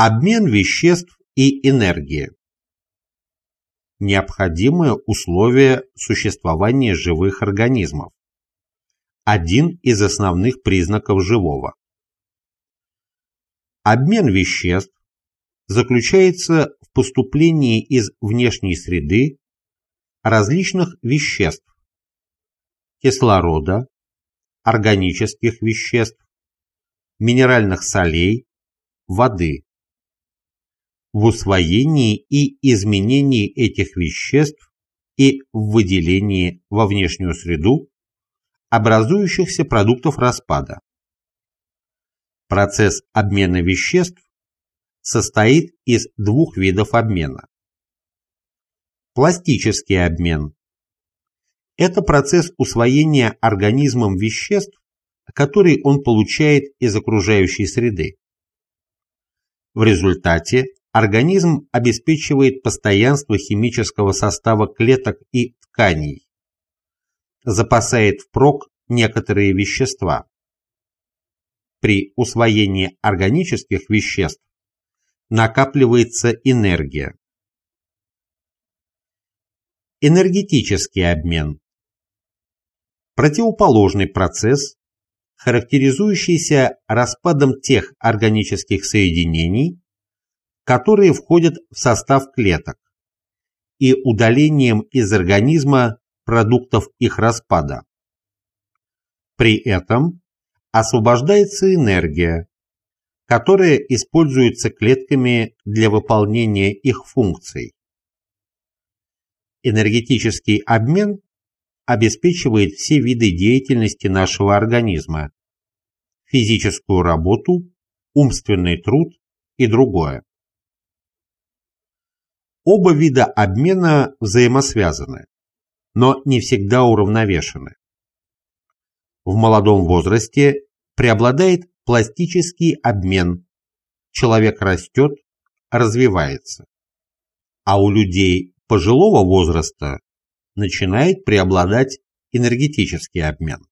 Обмен веществ и энергии. Необходимое условие существования живых организмов. Один из основных признаков живого. Обмен веществ заключается в поступлении из внешней среды различных веществ кислорода, органических веществ, минеральных солей, воды в усвоении и изменении этих веществ и в выделении во внешнюю среду образующихся продуктов распада. Процесс обмена веществ состоит из двух видов обмена. Пластический обмен – это процесс усвоения организмом веществ, который он получает из окружающей среды. В результате организм обеспечивает постоянство химического состава клеток и тканей, запасает впрок некоторые вещества. При усвоении органических веществ накапливается энергия. Энергетический обмен. Противоположный процесс, характеризующийся распадом тех органических соединений, которые входят в состав клеток, и удалением из организма продуктов их распада. При этом освобождается энергия, которая используется клетками для выполнения их функций. Энергетический обмен обеспечивает все виды деятельности нашего организма, физическую работу, умственный труд и другое. Оба вида обмена взаимосвязаны, но не всегда уравновешены. В молодом возрасте преобладает пластический обмен. Человек растет, развивается. А у людей пожилого возраста начинает преобладать энергетический обмен.